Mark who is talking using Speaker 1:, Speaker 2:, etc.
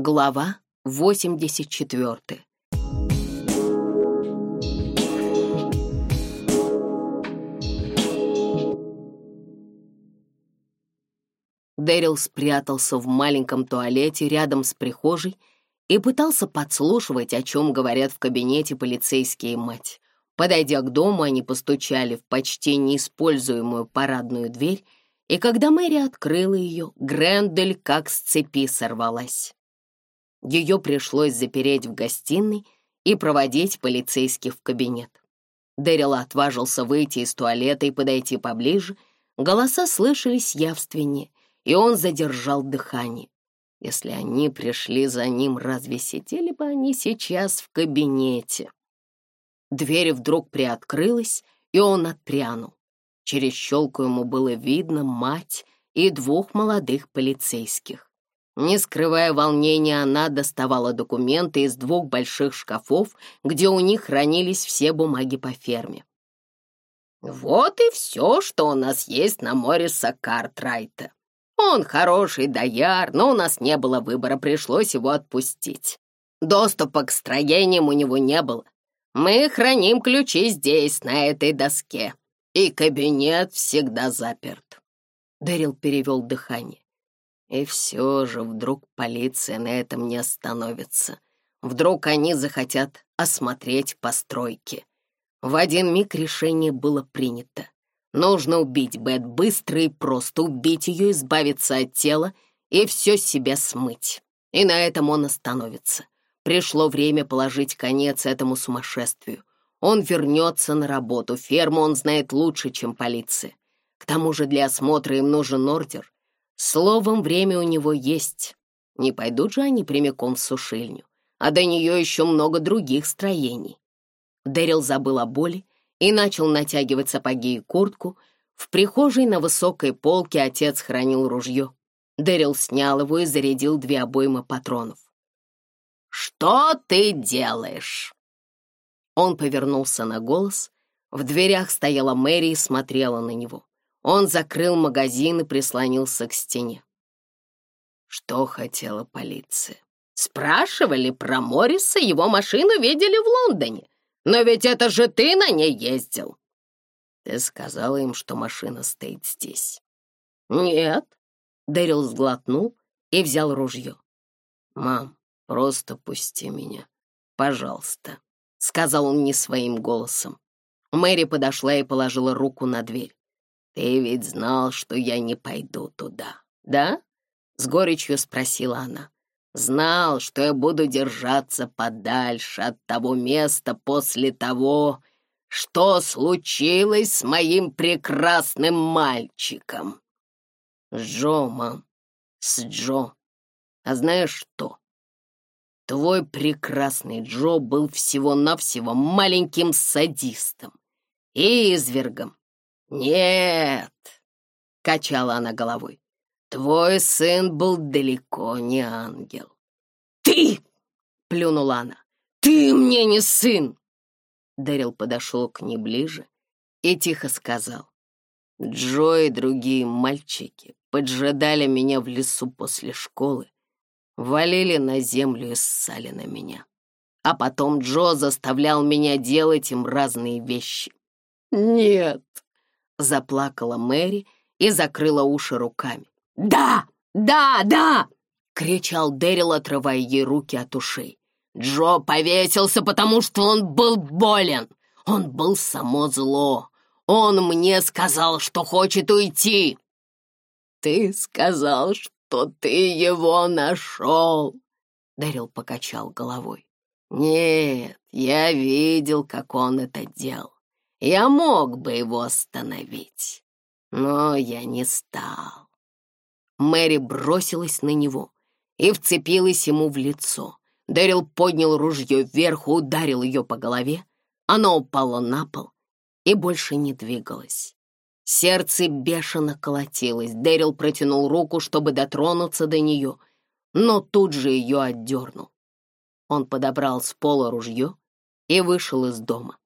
Speaker 1: Глава 84. Дэрил спрятался в маленьком туалете рядом с прихожей и пытался подслушивать, о чем говорят в кабинете полицейские мать. Подойдя к дому, они постучали в почти неиспользуемую парадную дверь, и когда Мэри открыла ее, Грендель как с цепи сорвалась. Ее пришлось запереть в гостиной и проводить полицейских в кабинет. Дэрил отважился выйти из туалета и подойти поближе. Голоса слышались явственнее, и он задержал дыхание. Если они пришли за ним, разве сидели бы они сейчас в кабинете? Дверь вдруг приоткрылась, и он отпрянул. Через щелку ему было видно мать и двух молодых полицейских. Не скрывая волнения, она доставала документы из двух больших шкафов, где у них хранились все бумаги по ферме. «Вот и все, что у нас есть на море Сакартрайта. Он хороший дояр, но у нас не было выбора, пришлось его отпустить. Доступа к строениям у него не было. Мы храним ключи здесь, на этой доске, и кабинет всегда заперт». Дэрил перевел дыхание. И все же вдруг полиция на этом не остановится. Вдруг они захотят осмотреть постройки. В один миг решение было принято. Нужно убить Бет быстро и просто, убить ее, избавиться от тела и все себя смыть. И на этом он остановится. Пришло время положить конец этому сумасшествию. Он вернется на работу, ферму он знает лучше, чем полиция. К тому же для осмотра им нужен ордер — Словом, время у него есть. Не пойдут же они прямиком в сушильню, а до нее еще много других строений. Дэрил забыл о боли и начал натягивать сапоги и куртку. В прихожей на высокой полке отец хранил ружье. Дэрил снял его и зарядил две обоймы патронов. «Что ты делаешь?» Он повернулся на голос. В дверях стояла Мэри и смотрела на него. Он закрыл магазин и прислонился к стене. Что хотела полиция? Спрашивали про Морриса, его машину видели в Лондоне. Но ведь это же ты на ней ездил. Ты сказала им, что машина стоит здесь. Нет. Дэрил сглотнул и взял ружье. Мам, просто пусти меня. Пожалуйста, сказал он не своим голосом. Мэри подошла и положила руку на дверь. «Ты ведь знал, что я не пойду туда, да?» — с горечью спросила она. «Знал, что я буду держаться подальше от того места после того, что случилось с моим прекрасным мальчиком». «С Джо, мам, с Джо. А знаешь что?» Твой прекрасный Джо был всего-навсего маленьким садистом и извергом. «Нет!» — качала она головой. «Твой сын был далеко не ангел». «Ты!» — плюнула она. «Ты мне не сын!» Дэрил подошел к ней ближе и тихо сказал. «Джо и другие мальчики поджидали меня в лесу после школы, валили на землю и ссали на меня. А потом Джо заставлял меня делать им разные вещи. «Нет!» Заплакала Мэри и закрыла уши руками. «Да! Да! Да!» — кричал Дэрил, отрывая ей руки от ушей. «Джо повесился, потому что он был болен. Он был само зло. Он мне сказал, что хочет уйти». «Ты сказал, что ты его нашел!» Дэрил покачал головой. «Нет, я видел, как он это делал. Я мог бы его остановить, но я не стал. Мэри бросилась на него и вцепилась ему в лицо. Дэрил поднял ружье вверх и ударил ее по голове. Она упала на пол и больше не двигалась. Сердце бешено колотилось. Дэрил протянул руку, чтобы дотронуться до нее, но тут же ее отдернул. Он подобрал с пола ружье и вышел из дома.